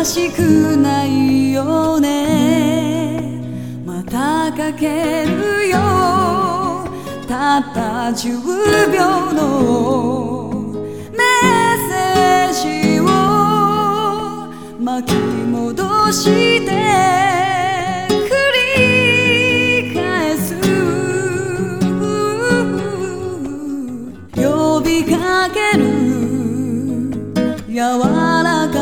優しくないよね。またかけるよ。たった10秒のメッセージを。巻き戻して繰り返す。呼びかける。柔らか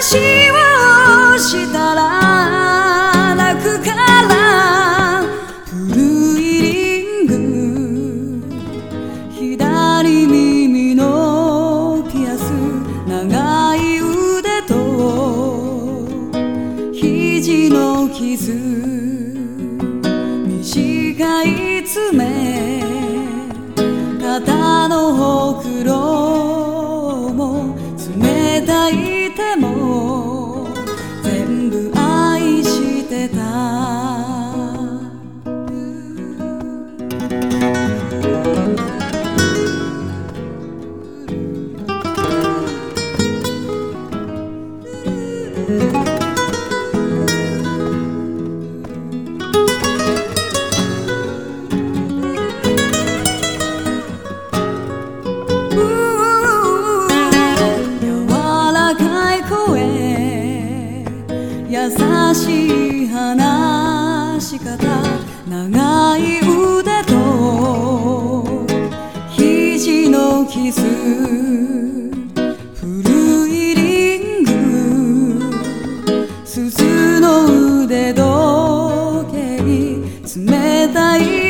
話をしたら泣くから古いリング左耳のピアス長い腕と肘の傷短い爪肩のほくろし方長い腕と肘の傷古いリング鈴の腕時計冷たい